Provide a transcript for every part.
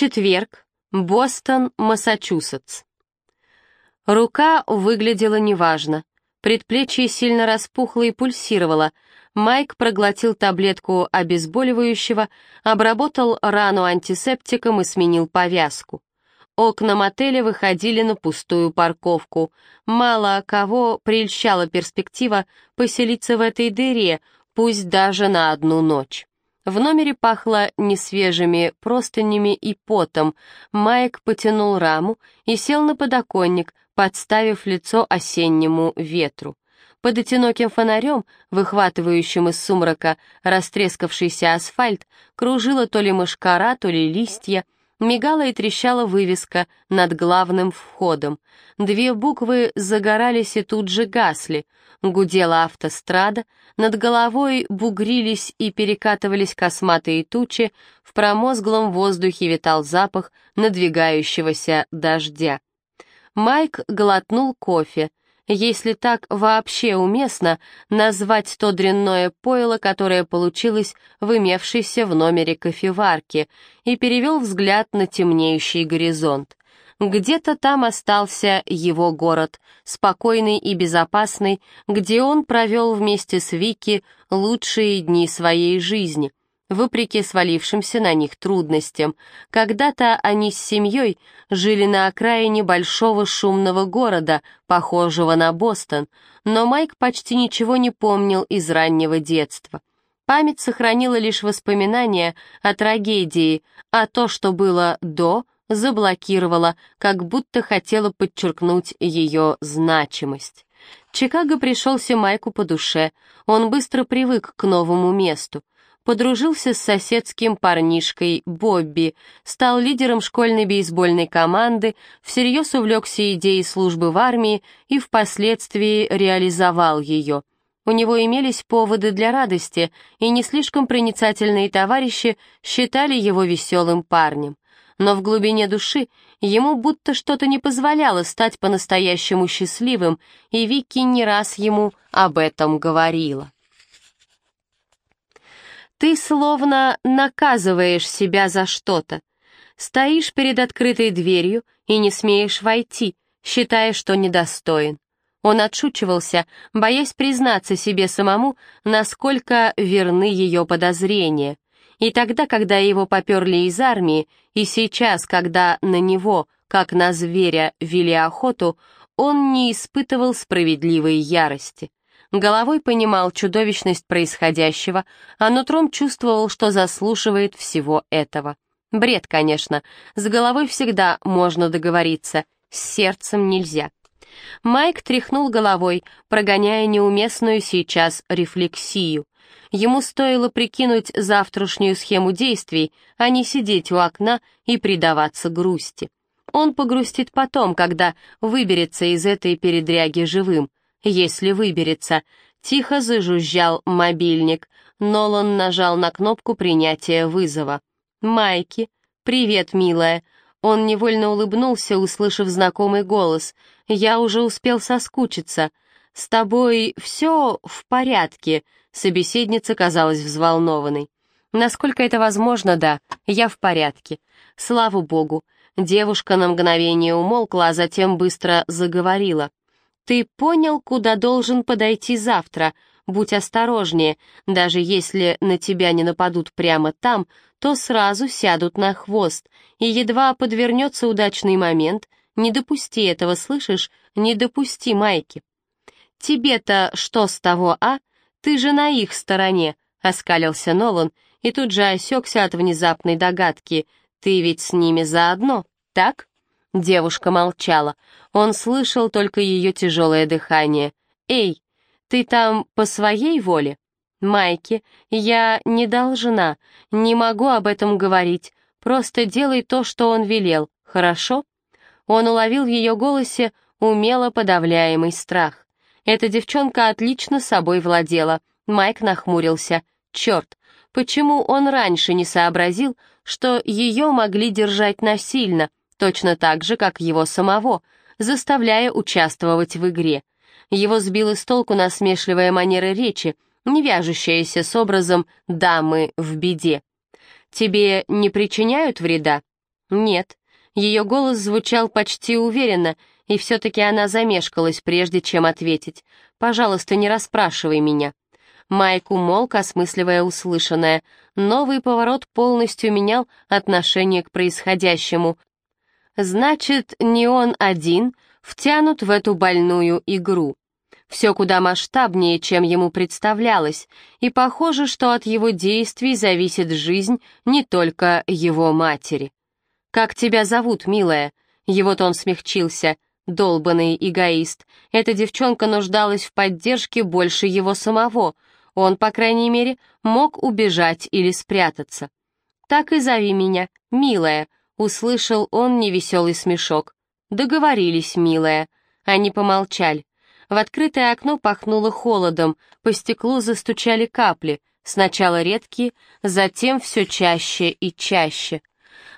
Четверг. Бостон, Массачусетс. Рука выглядела неважно. Предплечье сильно распухло и пульсировало. Майк проглотил таблетку обезболивающего, обработал рану антисептиком и сменил повязку. Окна мотеля выходили на пустую парковку. Мало кого прельщала перспектива поселиться в этой дыре, пусть даже на одну ночь. В номере пахло несвежими простынями и потом. Майк потянул раму и сел на подоконник, подставив лицо осеннему ветру. Под одиноким фонарем, выхватывающим из сумрака растрескавшийся асфальт, кружила то ли мышкара, то ли листья, мигала и трещала вывеска над главным входом. Две буквы загорались и тут же гасли. Гудела автострада, над головой бугрились и перекатывались косматые тучи, в промозглом воздухе витал запах надвигающегося дождя. Майк глотнул кофе, если так вообще уместно назвать то дрянное пойло, которое получилось в имевшейся в номере кофеварки, и перевел взгляд на темнеющий горизонт. Где-то там остался его город, спокойный и безопасный, где он провел вместе с Вики лучшие дни своей жизни, вопреки свалившимся на них трудностям. Когда-то они с семьей жили на окраине большого шумного города, похожего на Бостон, но Майк почти ничего не помнил из раннего детства. Память сохранила лишь воспоминания о трагедии, а то, что было до, заблокировала, как будто хотела подчеркнуть ее значимость. Чикаго пришелся Майку по душе, он быстро привык к новому месту. Подружился с соседским парнишкой Бобби, стал лидером школьной бейсбольной команды, всерьез увлекся идеей службы в армии и впоследствии реализовал ее. У него имелись поводы для радости, и не слишком проницательные товарищи считали его веселым парнем но в глубине души ему будто что-то не позволяло стать по-настоящему счастливым, и Вики не раз ему об этом говорила. Ты словно наказываешь себя за что-то. Стоишь перед открытой дверью и не смеешь войти, считая, что недостоин. Он отшучивался, боясь признаться себе самому, насколько верны ее подозрения — и тогда, когда его поперли из армии, и сейчас, когда на него, как на зверя, вели охоту, он не испытывал справедливой ярости. Головой понимал чудовищность происходящего, а нутром чувствовал, что заслуживает всего этого. Бред, конечно, с головой всегда можно договориться, с сердцем нельзя. Майк тряхнул головой, прогоняя неуместную сейчас рефлексию. Ему стоило прикинуть завтрашнюю схему действий, а не сидеть у окна и предаваться грусти. Он погрустит потом, когда выберется из этой передряги живым. Если выберется. Тихо зажужжал мобильник. Нолан нажал на кнопку принятия вызова. «Майки, привет, милая». Он невольно улыбнулся, услышав знакомый голос. «Я уже успел соскучиться. С тобой все в порядке?» Собеседница казалась взволнованной. Насколько это возможно, да, я в порядке. Слава богу. Девушка на мгновение умолкла, а затем быстро заговорила. Ты понял, куда должен подойти завтра? Будь осторожнее, даже если на тебя не нападут прямо там, то сразу сядут на хвост, и едва подвернется удачный момент, не допусти этого, слышишь? Не допусти, Майки. Тебе-то что с того, а? «Ты же на их стороне», — оскалился Нолан, и тут же осекся от внезапной догадки. «Ты ведь с ними заодно, так?» Девушка молчала. Он слышал только ее тяжелое дыхание. «Эй, ты там по своей воле?» «Майки, я не должна, не могу об этом говорить. Просто делай то, что он велел, хорошо?» Он уловил в ее голосе умело подавляемый страх. Эта девчонка отлично собой владела. Майк нахмурился. Черт, почему он раньше не сообразил, что ее могли держать насильно, точно так же, как его самого, заставляя участвовать в игре? Его сбила с толку насмешливая манера речи, не вяжущаяся с образом «дамы в беде». «Тебе не причиняют вреда?» Нет. Ее голос звучал почти уверенно, и все-таки она замешкалась, прежде чем ответить. «Пожалуйста, не расспрашивай меня». Майк умолк, осмысливая услышанное. Новый поворот полностью менял отношение к происходящему. Значит, не он один втянут в эту больную игру. Все куда масштабнее, чем ему представлялось, и похоже, что от его действий зависит жизнь не только его матери. «Как тебя зовут, милая?» Его тон смягчился. Долбанный эгоист. Эта девчонка нуждалась в поддержке больше его самого. Он, по крайней мере, мог убежать или спрятаться. «Так и зови меня, милая», — услышал он невеселый смешок. «Договорились, милая». Они помолчали. В открытое окно пахнуло холодом, по стеклу застучали капли, сначала редкие, затем все чаще и чаще.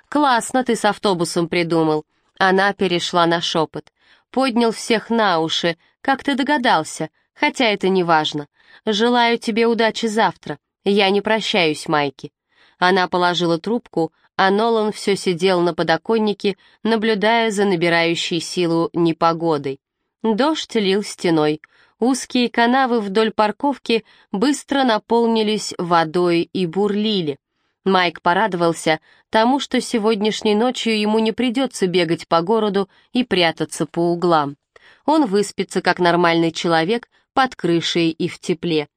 «Классно ты с автобусом придумал». Она перешла на шепот. «Поднял всех на уши. Как ты догадался? Хотя это не важно. Желаю тебе удачи завтра. Я не прощаюсь, Майки». Она положила трубку, а Нолан все сидел на подоконнике, наблюдая за набирающей силу непогодой. Дождь лил стеной. Узкие канавы вдоль парковки быстро наполнились водой и бурлили. Майк порадовался тому, что сегодняшней ночью ему не придется бегать по городу и прятаться по углам. Он выспится, как нормальный человек, под крышей и в тепле.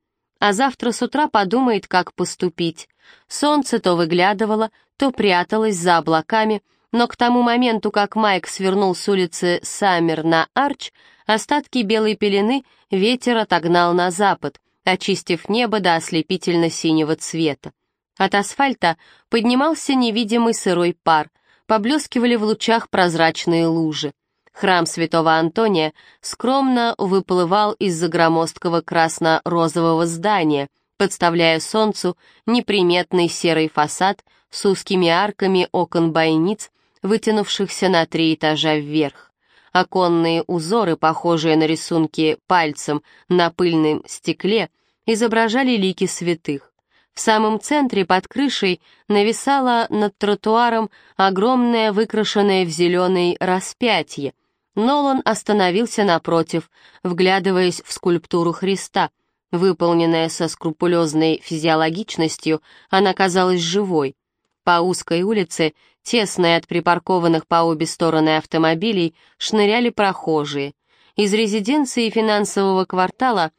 А завтра с утра подумает, как поступить. Солнце то выглядывало, то пряталось за облаками, но к тому моменту, как Майк свернул с улицы Саммер на Арч, Остатки белой пелены ветер отогнал на запад, очистив небо до ослепительно-синего цвета. От асфальта поднимался невидимый сырой пар, поблескивали в лучах прозрачные лужи. Храм святого Антония скромно выплывал из-за громоздкого красно-розового здания, подставляя солнцу неприметный серый фасад с узкими арками окон-бойниц, вытянувшихся на три этажа вверх. Оконные узоры, похожие на рисунки пальцем на пыльном стекле, изображали лики святых. В самом центре под крышей нависало над тротуаром огромное выкрашенное в зеленый распятие. Нолан остановился напротив, вглядываясь в скульптуру Христа. Выполненная со скрупулезной физиологичностью, она казалась живой. По узкой улице Тесные от припаркованных по обе стороны автомобилей шныряли прохожие. Из резиденции финансового квартала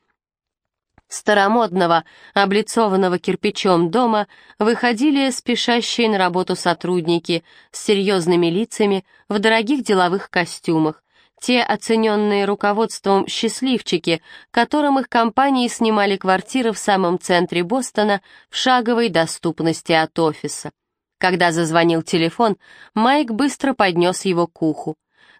старомодного, облицованного кирпичом дома выходили спешащие на работу сотрудники с серьезными лицами в дорогих деловых костюмах, те оцененные руководством счастливчики, которым их компании снимали квартиры в самом центре Бостона в шаговой доступности от офиса. Когда зазвонил телефон, Майк быстро поднес его к уху.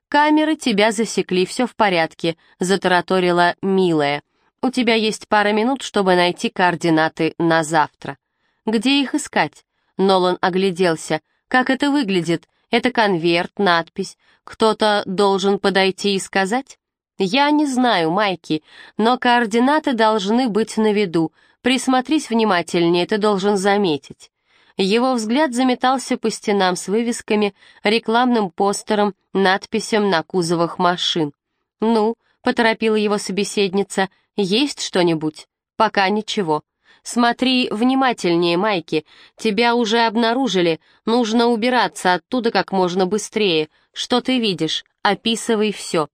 «Камеры тебя засекли, все в порядке», — затараторила милая. «У тебя есть пара минут, чтобы найти координаты на завтра». «Где их искать?» Нолан огляделся. «Как это выглядит? Это конверт, надпись. Кто-то должен подойти и сказать?» «Я не знаю, Майки, но координаты должны быть на виду. Присмотрись внимательнее, ты должен заметить». Его взгляд заметался по стенам с вывесками, рекламным постером, надписям на кузовах машин. «Ну», — поторопила его собеседница, — «есть что-нибудь?» «Пока ничего». «Смотри внимательнее, Майки, тебя уже обнаружили, нужно убираться оттуда как можно быстрее. Что ты видишь? Описывай все».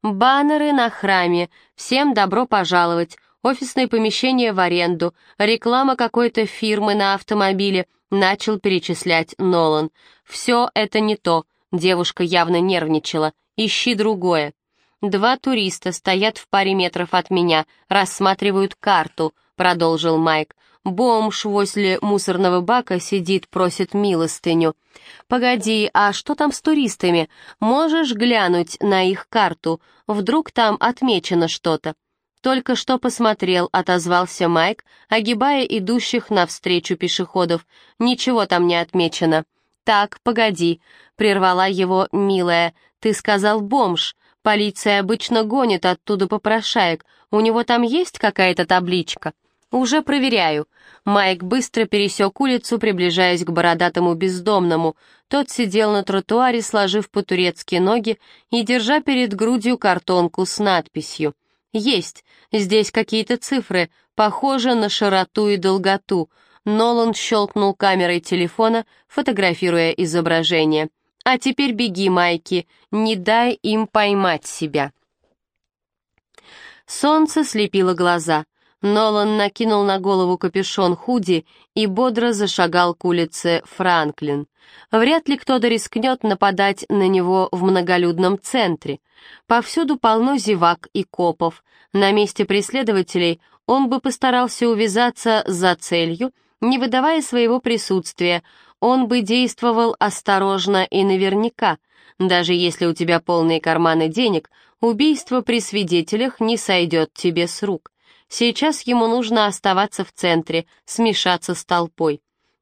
«Баннеры на храме, всем добро пожаловать, офисное помещение в аренду, реклама какой-то фирмы на автомобиле, начал перечислять Нолан. «Все это не то», — девушка явно нервничала. «Ищи другое». «Два туриста стоят в паре метров от меня, рассматривают карту», — продолжил Майк. «Бомж возле мусорного бака сидит, просит милостыню». «Погоди, а что там с туристами? Можешь глянуть на их карту? Вдруг там отмечено что-то?» «Только что посмотрел», — отозвался Майк, огибая идущих навстречу пешеходов. «Ничего там не отмечено». «Так, погоди», — прервала его милая. «Ты сказал бомж. Полиция обычно гонит оттуда попрошаек. У него там есть какая-то табличка?» «Уже проверяю». Майк быстро пересек улицу, приближаясь к бородатому бездомному. Тот сидел на тротуаре, сложив по-турецки ноги и держа перед грудью картонку с надписью. «Есть. Здесь какие-то цифры, похожи на широту и долготу». Нолан щелкнул камерой телефона, фотографируя изображение. «А теперь беги, Майки, не дай им поймать себя». Солнце слепило глаза. Нолан накинул на голову капюшон худи и бодро зашагал к улице Франклин. Вряд ли кто-то рискнет нападать на него в многолюдном центре. Повсюду полно зевак и копов. На месте преследователей он бы постарался увязаться за целью, не выдавая своего присутствия, он бы действовал осторожно и наверняка. Даже если у тебя полные карманы денег, убийство при свидетелях не сойдет тебе с рук. Сейчас ему нужно оставаться в центре, смешаться с толпой.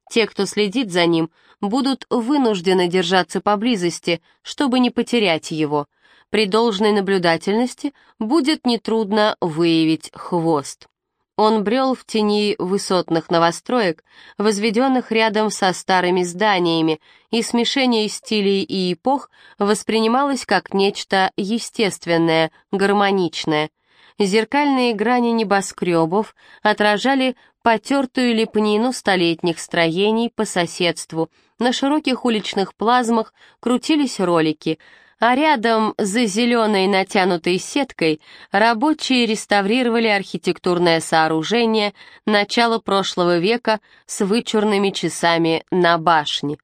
Те, кто следит за ним, будут вынуждены держаться поблизости, чтобы не потерять его. При должной наблюдательности будет нетрудно выявить хвост. Он брел в тени высотных новостроек, возведенных рядом со старыми зданиями, и смешение стилей и эпох воспринималось как нечто естественное, гармоничное. Зеркальные грани небоскребов отражали потертую лепнину столетних строений по соседству. На широких уличных плазмах крутились ролики, а рядом за зеленой натянутой сеткой рабочие реставрировали архитектурное сооружение начала прошлого века с вычурными часами на башне.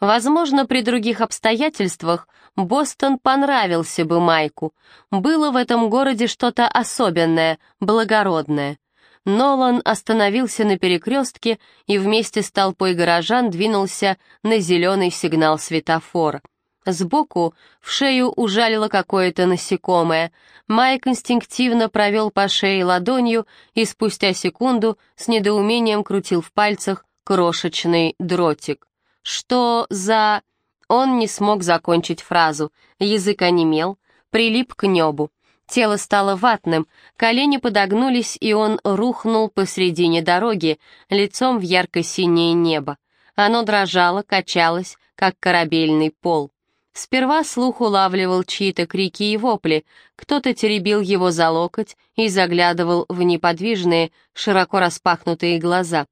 Возможно, при других обстоятельствах Бостон понравился бы Майку. Было в этом городе что-то особенное, благородное. Нолан остановился на перекрестке и вместе с толпой горожан двинулся на зеленый сигнал светофора. Сбоку в шею ужалило какое-то насекомое. Майк инстинктивно провел по шее ладонью и спустя секунду с недоумением крутил в пальцах крошечный дротик. «Что за...» Он не смог закончить фразу. Язык онемел, прилип к небу. Тело стало ватным, колени подогнулись, и он рухнул посредине дороги, лицом в ярко-синее небо. Оно дрожало, качалось, как корабельный пол. Сперва слух улавливал чьи-то крики и вопли, кто-то теребил его за локоть и заглядывал в неподвижные, широко распахнутые глаза.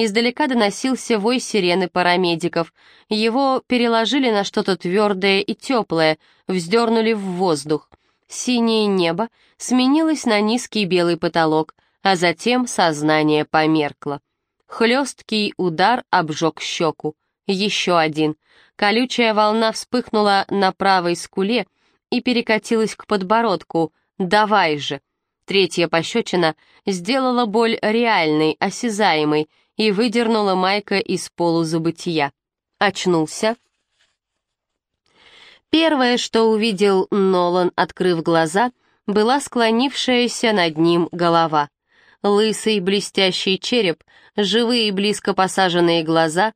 Издалека доносился вой сирены парамедиков. Его переложили на что-то твердое и теплое, вздернули в воздух. Синее небо сменилось на низкий белый потолок, а затем сознание померкло. Хлесткий удар обжег щеку. Еще один. Колючая волна вспыхнула на правой скуле и перекатилась к подбородку. «Давай же!» Третья пощечина сделала боль реальной, осязаемой, и выдернула Майка из полузабытия. Очнулся. Первое, что увидел Нолан, открыв глаза, была склонившаяся над ним голова. Лысый блестящий череп, живые близко посаженные глаза,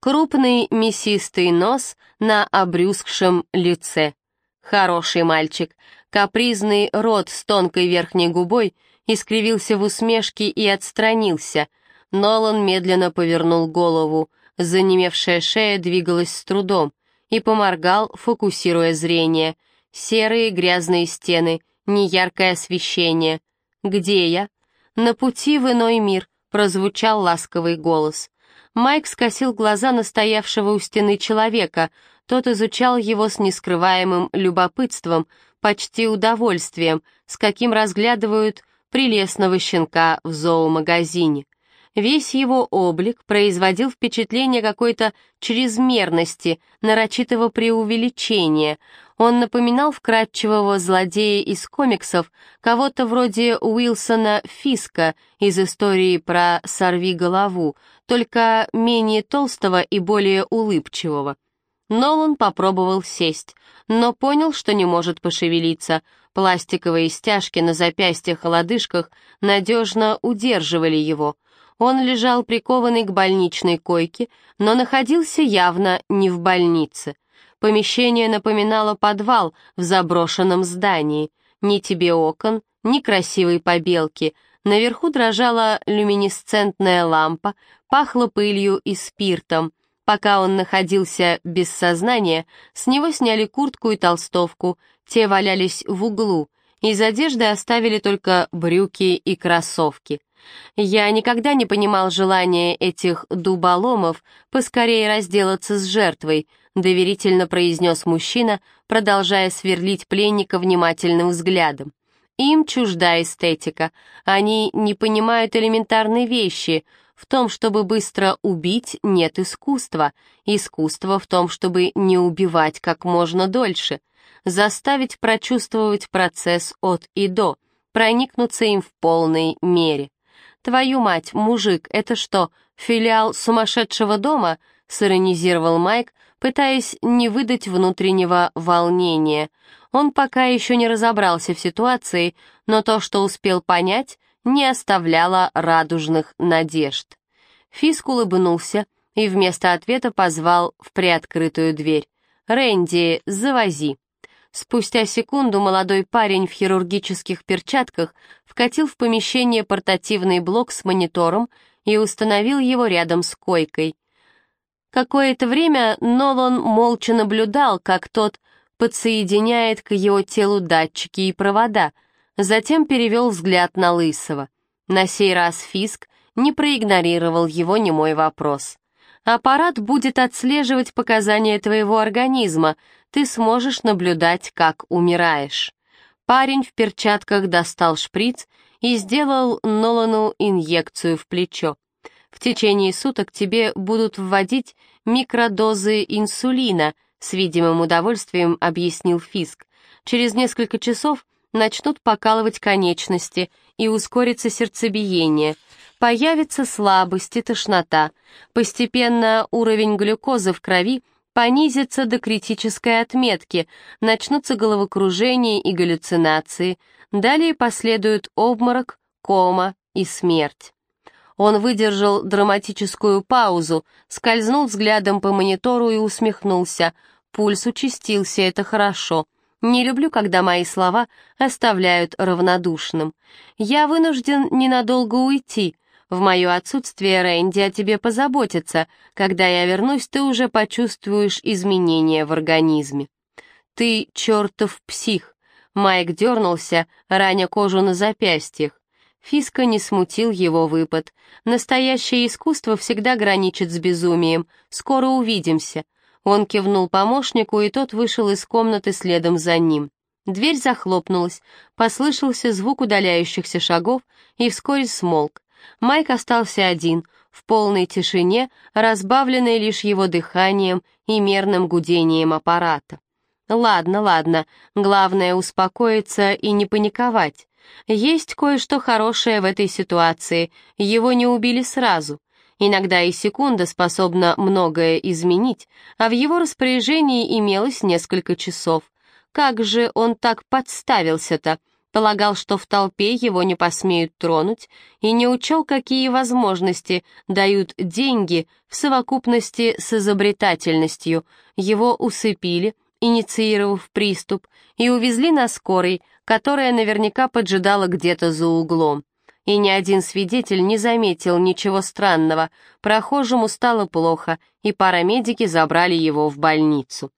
крупный мясистый нос на обрюзгшем лице. Хороший мальчик, капризный рот с тонкой верхней губой искривился в усмешке и отстранился — Нолан медленно повернул голову, занемевшая шея двигалась с трудом, и поморгал, фокусируя зрение. Серые грязные стены, неяркое освещение. «Где я?» «На пути в иной мир», — прозвучал ласковый голос. Майк скосил глаза на стоявшего у стены человека, тот изучал его с нескрываемым любопытством, почти удовольствием, с каким разглядывают прелестного щенка в зоомагазине. Весь его облик производил впечатление какой-то чрезмерности, нарочитого преувеличения. Он напоминал вкрадчивого злодея из комиксов, кого-то вроде Уилсона Фиска из истории про «Сорви голову», только менее толстого и более улыбчивого. Нолан попробовал сесть, но понял, что не может пошевелиться. Пластиковые стяжки на запястьях и лодыжках надежно удерживали его — он лежал прикованный к больничной койке, но находился явно не в больнице. Помещение напоминало подвал в заброшенном здании. Ни тебе окон, ни красивой побелки, Наверху дрожала люминесцентная лампа, пахло пылью и спиртом. Пока он находился без сознания, с него сняли куртку и толстовку, те валялись в углу, из одежды оставили только брюки и кроссовки. Я никогда не понимал желания этих дуболомов поскорее разделаться с жертвой, доверительно произнес мужчина, продолжая сверлить пленника внимательным взглядом. Им чужда эстетика, они не понимают элементарной вещи. В том, чтобы быстро убить, нет искусства. Искусство в том, чтобы не убивать как можно дольше. Заставить прочувствовать процесс от и до, проникнуться им в полной мере. «Твою мать, мужик, это что, филиал сумасшедшего дома?» — сиронизировал Майк, пытаясь не выдать внутреннего волнения. Он пока еще не разобрался в ситуации, но то, что успел понять, не оставляло радужных надежд. Фиск улыбнулся и вместо ответа позвал в приоткрытую дверь. «Рэнди, завози». Спустя секунду молодой парень в хирургических перчатках вкатил в помещение портативный блок с монитором и установил его рядом с койкой. Какое-то время Нолан молча наблюдал, как тот подсоединяет к его телу датчики и провода, затем перевел взгляд на Лысого. На сей раз Фиск не проигнорировал его немой вопрос. «Аппарат будет отслеживать показания твоего организма, ты сможешь наблюдать, как умираешь». Парень в перчатках достал шприц и сделал Нолану инъекцию в плечо. В течение суток тебе будут вводить микродозы инсулина, с видимым удовольствием объяснил Фиск. Через несколько часов начнут покалывать конечности и ускорится сердцебиение. Появится слабость и тошнота. Постепенно уровень глюкозы в крови понизится до критической отметки, начнутся головокружение и галлюцинации, далее последуют обморок, кома и смерть. Он выдержал драматическую паузу, скользнул взглядом по монитору и усмехнулся. Пульс участился, это хорошо. Не люблю, когда мои слова оставляют равнодушным. Я вынужден ненадолго уйти, в мое отсутствие Рэнди о тебе позаботится. Когда я вернусь, ты уже почувствуешь изменения в организме. Ты чертов псих. Майк дернулся, раня кожу на запястьях. Фиска не смутил его выпад. Настоящее искусство всегда граничит с безумием. Скоро увидимся. Он кивнул помощнику, и тот вышел из комнаты следом за ним. Дверь захлопнулась, послышался звук удаляющихся шагов и вскоре смолк. Майк остался один, в полной тишине, разбавленной лишь его дыханием и мерным гудением аппарата. Ладно, ладно, главное успокоиться и не паниковать. Есть кое-что хорошее в этой ситуации, его не убили сразу. Иногда и секунда способна многое изменить, а в его распоряжении имелось несколько часов. Как же он так подставился-то? Полагал, что в толпе его не посмеют тронуть, и не учел, какие возможности дают деньги в совокупности с изобретательностью. Его усыпили, инициировав приступ, и увезли на скорой, которая наверняка поджидала где-то за углом. И ни один свидетель не заметил ничего странного, прохожему стало плохо, и парамедики забрали его в больницу.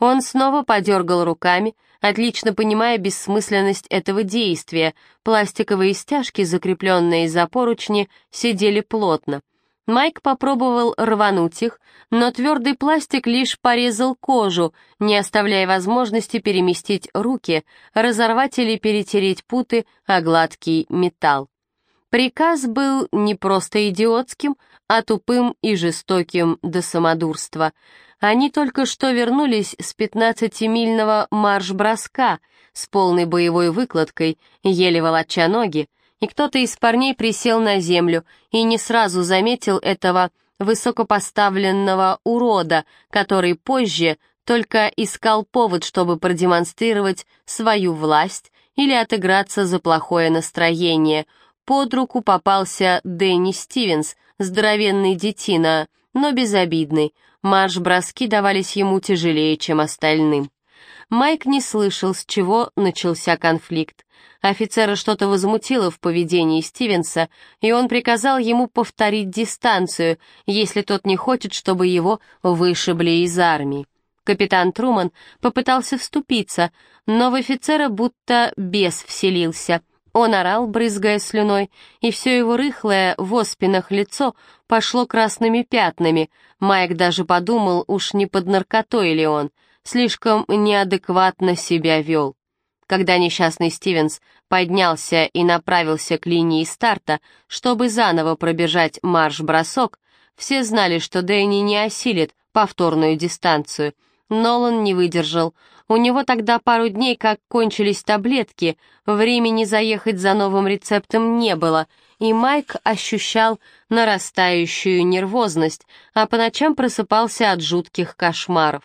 Он снова подергал руками, отлично понимая бессмысленность этого действия. Пластиковые стяжки, закрепленные за поручни, сидели плотно. Майк попробовал рвануть их, но твердый пластик лишь порезал кожу, не оставляя возможности переместить руки, разорвать или перетереть путы о гладкий металл. Приказ был не просто идиотским, а тупым и жестоким до самодурства — они только что вернулись с пятнадцатимильного марш-броска с полной боевой выкладкой, еле волоча ноги, и кто-то из парней присел на землю и не сразу заметил этого высокопоставленного урода, который позже только искал повод, чтобы продемонстрировать свою власть или отыграться за плохое настроение. Под руку попался Дэнни Стивенс, здоровенный детина, но безобидный, марш-броски давались ему тяжелее, чем остальным. Майк не слышал, с чего начался конфликт. Офицера что-то возмутило в поведении Стивенса, и он приказал ему повторить дистанцию, если тот не хочет, чтобы его вышибли из армии. Капитан Труман попытался вступиться, но в офицера будто бес вселился. Он орал, брызгая слюной, и все его рыхлое в оспинах лицо пошло красными пятнами. Майк даже подумал, уж не под наркотой ли он, слишком неадекватно себя вел. Когда несчастный Стивенс поднялся и направился к линии старта, чтобы заново пробежать марш-бросок, все знали, что Дэнни не осилит повторную дистанцию. Нолан не выдержал. У него тогда пару дней как кончились таблетки, времени заехать за новым рецептом не было, и Майк ощущал нарастающую нервозность, а по ночам просыпался от жутких кошмаров.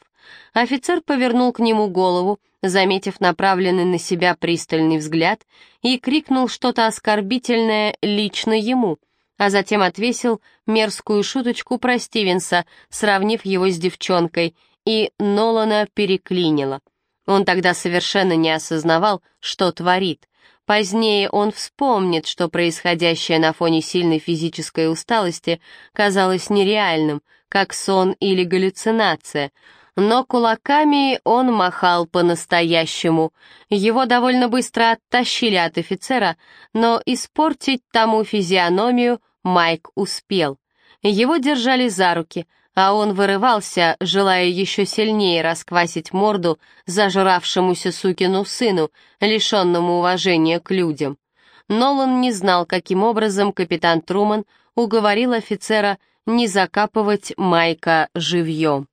Офицер повернул к нему голову, заметив направленный на себя пристальный взгляд, и крикнул что-то оскорбительное лично ему, а затем отвесил мерзкую шуточку про Стивенса, сравнив его с девчонкой, и Нолана переклинило. Он тогда совершенно не осознавал, что творит. Позднее он вспомнит, что происходящее на фоне сильной физической усталости казалось нереальным, как сон или галлюцинация — но кулаками он махал по-настоящему. Его довольно быстро оттащили от офицера, но испортить тому физиономию Майк успел. Его держали за руки, а он вырывался, желая еще сильнее расквасить морду зажравшемуся сукину сыну, лишенному уважения к людям. Нолан не знал, каким образом капитан Труман уговорил офицера не закапывать Майка живьем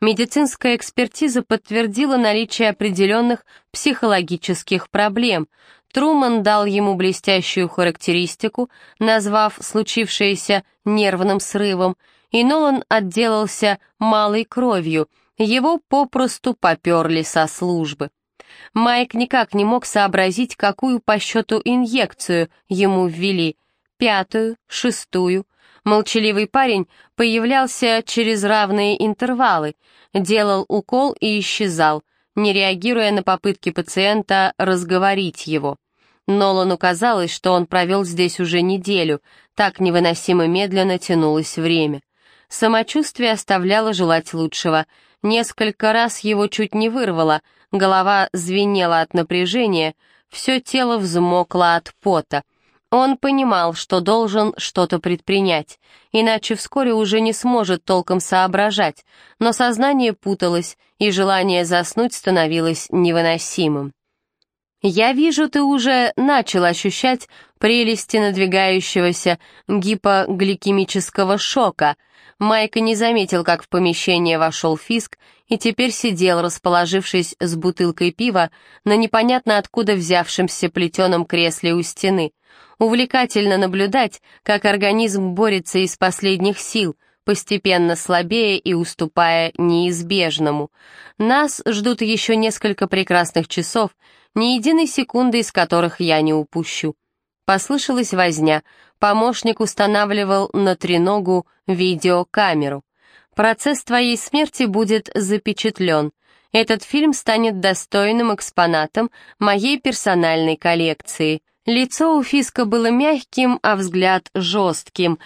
медицинская экспертиза подтвердила наличие определенных психологических проблем. Труман дал ему блестящую характеристику, назвав случившееся нервным срывом, и Нолан отделался малой кровью, его попросту поперли со службы. Майк никак не мог сообразить, какую по счету инъекцию ему ввели, пятую, шестую, Молчаливый парень появлялся через равные интервалы, делал укол и исчезал, не реагируя на попытки пациента разговорить его. Нолану казалось, что он провел здесь уже неделю, так невыносимо медленно тянулось время. Самочувствие оставляло желать лучшего. Несколько раз его чуть не вырвало, голова звенела от напряжения, все тело взмокло от пота — он понимал, что должен что-то предпринять, иначе вскоре уже не сможет толком соображать, но сознание путалось, и желание заснуть становилось невыносимым. «Я вижу, ты уже начал ощущать прелести надвигающегося гипогликемического шока», Майк не заметил, как в помещение вошел Фиск и теперь сидел, расположившись с бутылкой пива на непонятно откуда взявшемся плетеном кресле у стены. Увлекательно наблюдать, как организм борется из последних сил, постепенно слабея и уступая неизбежному. Нас ждут еще несколько прекрасных часов, ни единой секунды из которых я не упущу. Послышалась возня, помощник устанавливал на треногу видеокамеру. Процесс твоей смерти будет запечатлен. Этот фильм станет достойным экспонатом моей персональной коллекции. Лицо у Фиска было мягким, а взгляд жестким.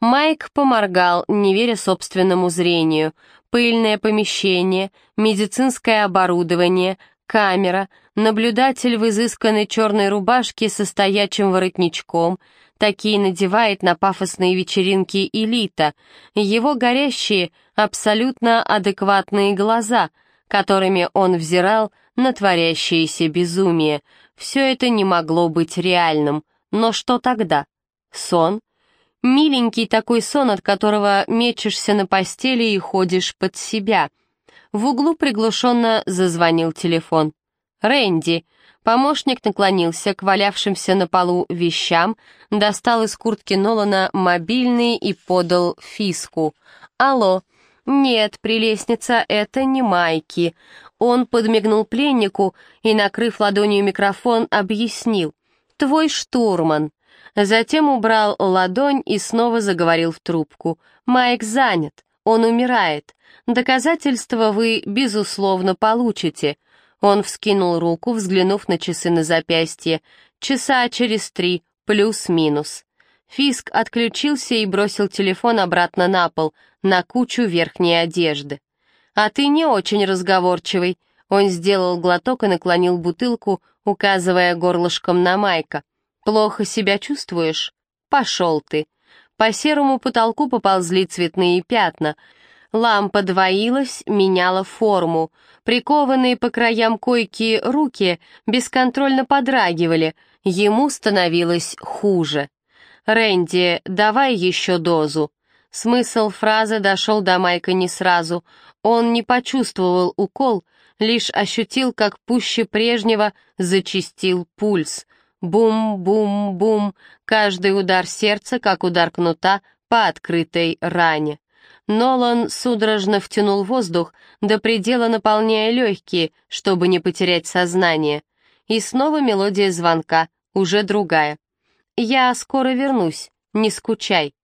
Майк поморгал, не веря собственному зрению. Пыльное помещение, медицинское оборудование, камера, наблюдатель в изысканной черной рубашке со стоячим воротничком. Такие надевает на пафосные вечеринки элита. Его горящие, абсолютно адекватные глаза, которыми он взирал на творящееся безумие. Все это не могло быть реальным. Но что тогда? Сон? Миленький такой сон, от которого мечешься на постели и ходишь под себя. В углу приглушенно зазвонил телефон. «Рэнди!» Помощник наклонился к валявшимся на полу вещам, достал из куртки Нолана мобильный и подал Фиску. «Алло!» «Нет, прелестница, это не Майки». Он подмигнул пленнику и, накрыв ладонью микрофон, объяснил. «Твой штурман». Затем убрал ладонь и снова заговорил в трубку. «Майк занят, он умирает. Доказательства вы, безусловно, получите. Он вскинул руку, взглянув на часы на запястье. Часа через три, плюс-минус. Фиск отключился и бросил телефон обратно на пол, на кучу верхней одежды. «А ты не очень разговорчивый», он сделал глоток и наклонил бутылку, указывая горлышком на Майка. «Плохо себя чувствуешь? Пошел ты!» По серому потолку поползли цветные пятна. Лампа двоилась, меняла форму. Прикованные по краям койки руки бесконтрольно подрагивали. Ему становилось хуже. «Рэнди, давай еще дозу». Смысл фразы дошел до Майка не сразу. Он не почувствовал укол, лишь ощутил, как пуще прежнего зачистил пульс. Бум-бум-бум, каждый удар сердца, как удар кнута по открытой ране. Нолан судорожно втянул воздух, до предела наполняя легкие, чтобы не потерять сознание. И снова мелодия звонка, уже другая. «Я скоро вернусь, не скучай».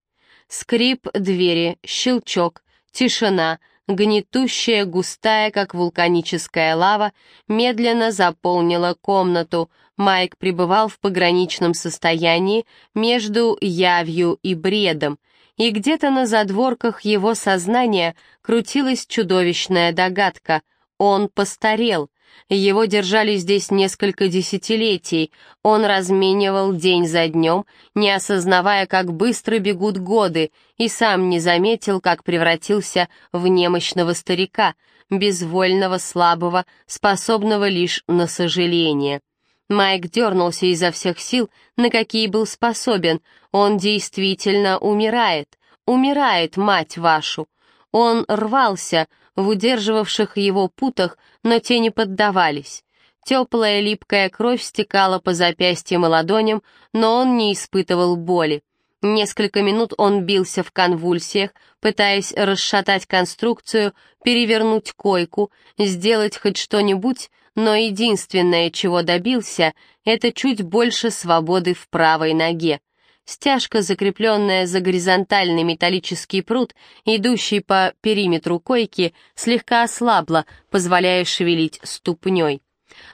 Скрип двери, щелчок, тишина — гнетущая, густая, как вулканическая лава, медленно заполнила комнату. Майк пребывал в пограничном состоянии между явью и бредом, и где-то на задворках его сознания крутилась чудовищная догадка. Он постарел. Его держали здесь несколько десятилетий. Он разменивал день за днем, не осознавая, как быстро бегут годы, и сам не заметил, как превратился в немощного старика, безвольного, слабого, способного лишь на сожаление. Майк дернулся изо всех сил, на какие был способен. Он действительно умирает. Умирает, мать вашу. Он рвался, в удерживавших его путах, но те не поддавались. Теплая липкая кровь стекала по запястьям и ладоням, но он не испытывал боли. Несколько минут он бился в конвульсиях, пытаясь расшатать конструкцию, перевернуть койку, сделать хоть что-нибудь, но единственное, чего добился, это чуть больше свободы в правой ноге. Стяжка, закрепленная за горизонтальный металлический прут, идущий по периметру койки, слегка ослабла, позволяя шевелить ступней.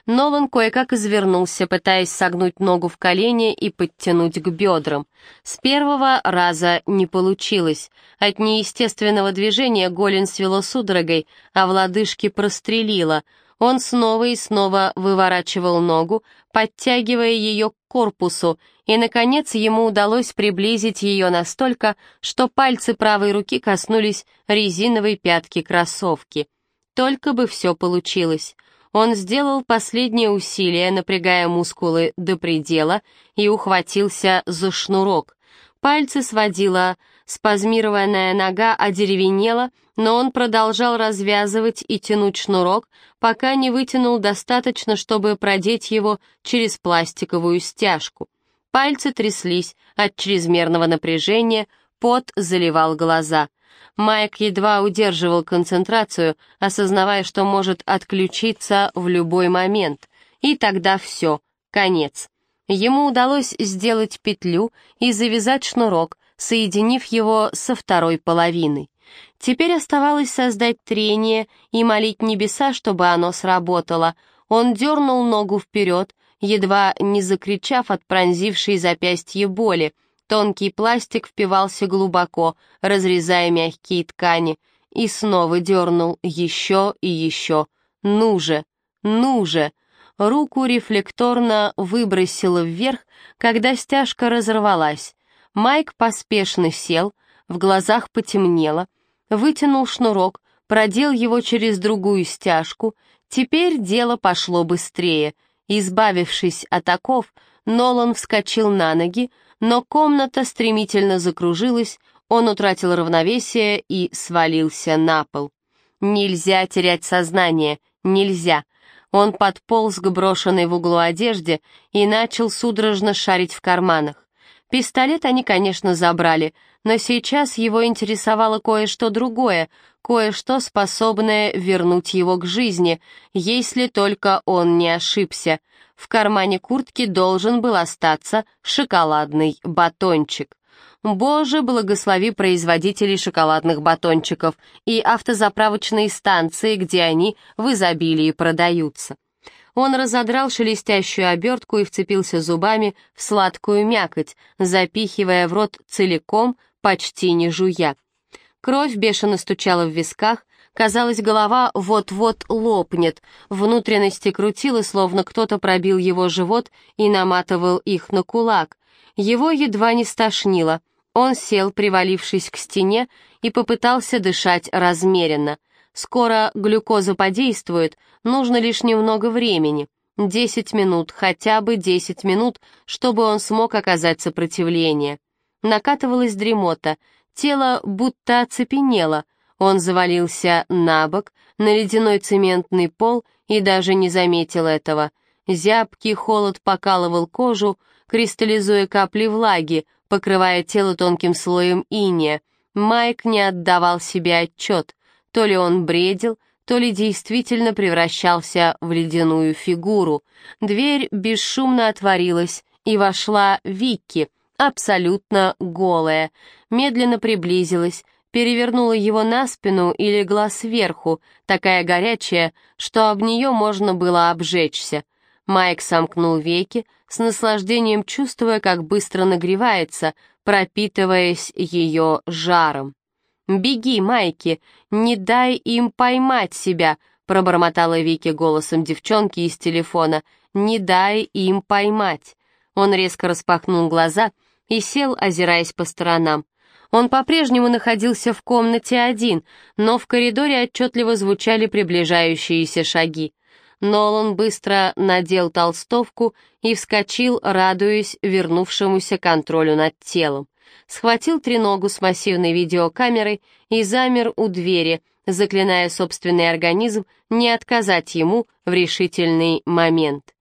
Нолан кое-как извернулся, пытаясь согнуть ногу в колени и подтянуть к бедрам. С первого раза не получилось. От неестественного движения голень свело судорогой, а в лодыжке прострелило — он снова и снова выворачивал ногу, подтягивая ее к корпусу, и, наконец, ему удалось приблизить ее настолько, что пальцы правой руки коснулись резиновой пятки кроссовки. Только бы все получилось. Он сделал последнее усилие, напрягая мускулы до предела, и ухватился за шнурок. Пальцы сводила, спазмированная нога одеревенела, но он продолжал развязывать и тянуть шнурок, пока не вытянул достаточно, чтобы продеть его через пластиковую стяжку. Пальцы тряслись от чрезмерного напряжения, пот заливал глаза. Майк едва удерживал концентрацию, осознавая, что может отключиться в любой момент. И тогда все, конец. Ему удалось сделать петлю и завязать шнурок, соединив его со второй половиной. Теперь оставалось создать трение и молить небеса, чтобы оно сработало. Он дернул ногу вперед, едва не закричав от пронзившей запястье боли. Тонкий пластик впивался глубоко, разрезая мягкие ткани, и снова дернул еще и еще. «Ну же! Ну же!» Руку рефлекторно выбросило вверх, когда стяжка разорвалась. Майк поспешно сел, в глазах потемнело, вытянул шнурок, продел его через другую стяжку. Теперь дело пошло быстрее. Избавившись от оков, Нолан вскочил на ноги, но комната стремительно закружилась, он утратил равновесие и свалился на пол. Нельзя терять сознание, нельзя. Он подполз к брошенной в углу одежде и начал судорожно шарить в карманах. Пистолет они, конечно, забрали, но сейчас его интересовало кое-что другое, кое-что способное вернуть его к жизни, если только он не ошибся. В кармане куртки должен был остаться шоколадный батончик. Боже, благослови производителей шоколадных батончиков и автозаправочные станции, где они в изобилии продаются. Он разодрал шелестящую обертку и вцепился зубами в сладкую мякоть, запихивая в рот целиком, почти не жуя. Кровь бешено стучала в висках, казалось, голова вот-вот лопнет, внутренности крутило, словно кто-то пробил его живот и наматывал их на кулак. Его едва не стошнило. Он сел, привалившись к стене, и попытался дышать размеренно — Скоро глюкоза подействует, нужно лишь немного времени. Десять минут, хотя бы десять минут, чтобы он смог оказать сопротивление. Накатывалась дремота, тело будто оцепенело. Он завалился на бок, на ледяной цементный пол и даже не заметил этого. Зябкий холод покалывал кожу, кристаллизуя капли влаги, покрывая тело тонким слоем иния. Майк не отдавал себе отчет. То ли он бредил, то ли действительно превращался в ледяную фигуру. Дверь бесшумно отворилась, и вошла Викки, абсолютно голая. Медленно приблизилась, перевернула его на спину и легла сверху, такая горячая, что об нее можно было обжечься. Майк сомкнул веки, с наслаждением чувствуя, как быстро нагревается, пропитываясь ее жаром. «Беги, Майки, не дай им поймать себя», пробормотала Вики голосом девчонки из телефона. «Не дай им поймать». Он резко распахнул глаза и сел, озираясь по сторонам. Он по-прежнему находился в комнате один, но в коридоре отчетливо звучали приближающиеся шаги. Нолан быстро надел толстовку и вскочил, радуясь вернувшемуся контролю над телом схватил треногу с массивной видеокамерой и замер у двери, заклиная собственный организм не отказать ему в решительный момент.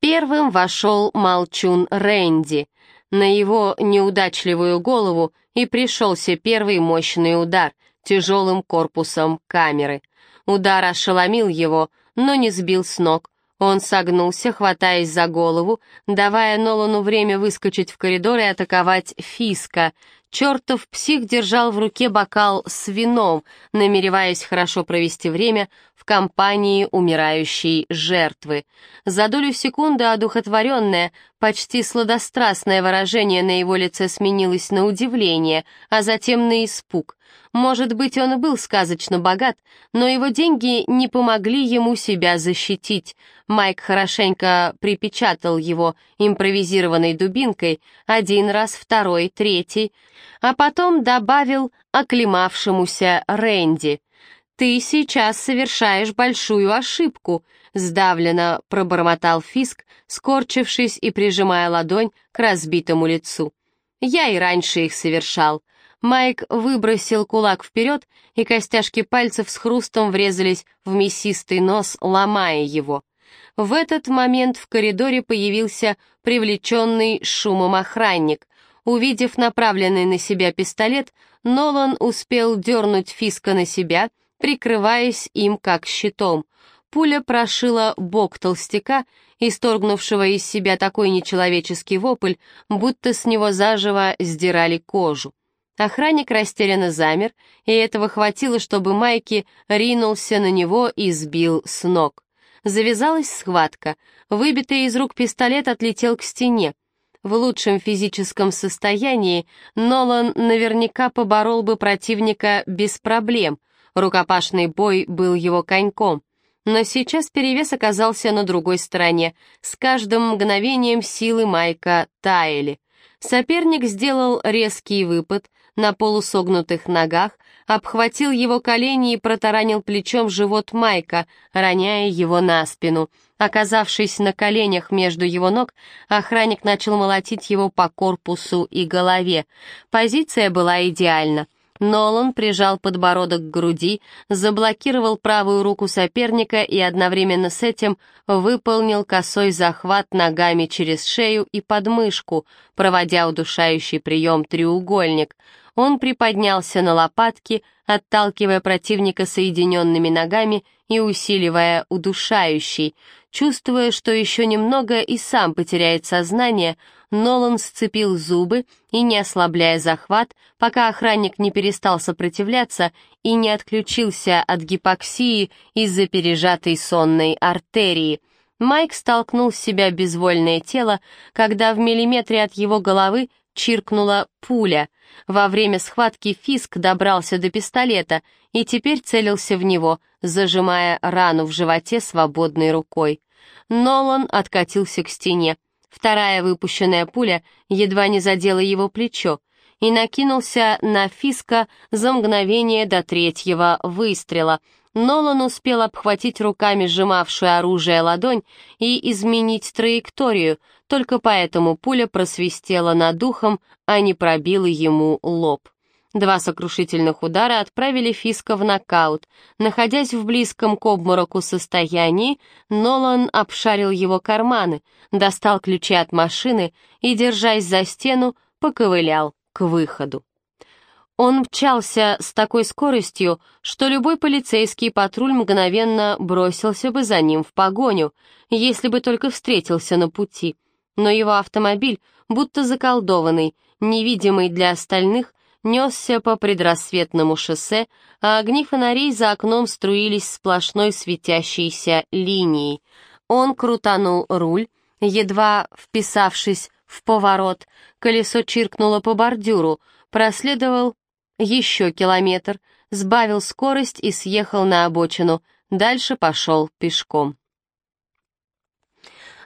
Первым вошел молчун Рэнди. На его неудачливую голову и пришелся первый мощный удар тяжелым корпусом камеры. Удар ошеломил его, но не сбил с ног, он согнулся, хватаясь за голову, давая Нолану время выскочить в коридор и атаковать Фиска. Чертов псих держал в руке бокал с вином, намереваясь хорошо провести время в компании умирающей жертвы. За долю секунды одухотворенное, почти сладострастное выражение на его лице сменилось на удивление, а затем на испуг. Может быть, он был сказочно богат, но его деньги не помогли ему себя защитить. Майк хорошенько припечатал его импровизированной дубинкой, один раз, второй, третий, а потом добавил оклемавшемуся Рэнди. «Ты сейчас совершаешь большую ошибку», — сдавленно пробормотал Фиск, скорчившись и прижимая ладонь к разбитому лицу. «Я и раньше их совершал». Майк выбросил кулак вперед, и костяшки пальцев с хрустом врезались в мясистый нос, ломая его. В этот момент в коридоре появился привлеченный шумом охранник. Увидев направленный на себя пистолет, Нолан успел дернуть Фиска на себя, прикрываясь им как щитом. Пуля прошила бок толстяка, исторгнувшего из себя такой нечеловеческий вопль, будто с него заживо сдирали кожу. Охранник растерянно замер, и этого хватило, чтобы Майки ринулся на него и сбил с ног. Завязалась схватка. Выбитый из рук пистолет отлетел к стене. В лучшем физическом состоянии Нолан наверняка поборол бы противника без проблем. Рукопашный бой был его коньком. Но сейчас перевес оказался на другой стороне. С каждым мгновением силы Майка таяли. Соперник сделал резкий выпад, на полусогнутых ногах, обхватил его колени и протаранил плечом живот Майка, роняя его на спину. Оказавшись на коленях между его ног, охранник начал молотить его по корпусу и голове. Позиция была идеальна. Нолан прижал подбородок к груди, заблокировал правую руку соперника и одновременно с этим выполнил косой захват ногами через шею и подмышку, проводя удушающий прием треугольник. Он приподнялся на лопатки, отталкивая противника соединенными ногами и усиливая удушающий. Чувствуя, что еще немного и сам потеряет сознание, Нолан сцепил зубы и, не ослабляя захват, пока охранник не перестал сопротивляться и не отключился от гипоксии из-за пережатой сонной артерии — Майк столкнул с себя безвольное тело, когда в миллиметре от его головы чиркнула пуля. Во время схватки Фиск добрался до пистолета и теперь целился в него, зажимая рану в животе свободной рукой. Нолан откатился к стене. Вторая выпущенная пуля едва не задела его плечо и накинулся на Фиска за мгновение до третьего выстрела. Нолан успел обхватить руками сжимавшую оружие ладонь и изменить траекторию, только поэтому пуля просвистела над ухом, а не пробила ему лоб. Два сокрушительных удара отправили Фиска в нокаут. Находясь в близком к обмороку состоянии, Нолан обшарил его карманы, достал ключи от машины и, держась за стену, поковылял к выходу. Он мчался с такой скоростью, что любой полицейский патруль мгновенно бросился бы за ним в погоню, если бы только встретился на пути. Но его автомобиль, будто заколдованный, невидимый для остальных, несся по предрассветному шоссе, а огни фонарей за окном струились сплошной светящейся линией. Он крутанул руль, едва вписавшись в поворот, колесо чиркнуло по бордюру, проследовал еще километр, сбавил скорость и съехал на обочину, дальше пошел пешком.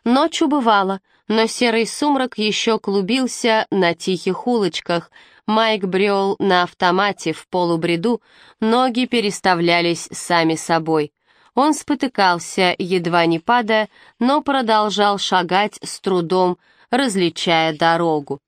Ночь убывала, но серый сумрак еще клубился на тихих улочках. Майк брел на автомате в полубреду, ноги переставлялись сами собой. Он спотыкался, едва не падая, но продолжал шагать с трудом, различая дорогу.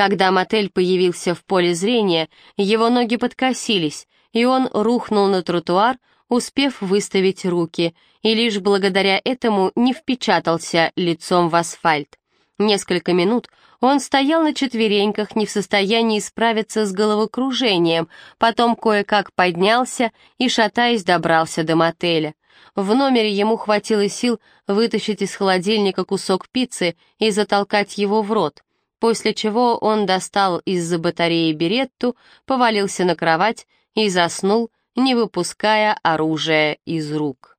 Когда мотель появился в поле зрения, его ноги подкосились, и он рухнул на тротуар, успев выставить руки, и лишь благодаря этому не впечатался лицом в асфальт. Несколько минут он стоял на четвереньках, не в состоянии справиться с головокружением, потом кое-как поднялся и, шатаясь, добрался до мотеля. В номере ему хватило сил вытащить из холодильника кусок пиццы и затолкать его в рот, после чего он достал из-за батареи беретту, повалился на кровать и заснул, не выпуская оружие из рук.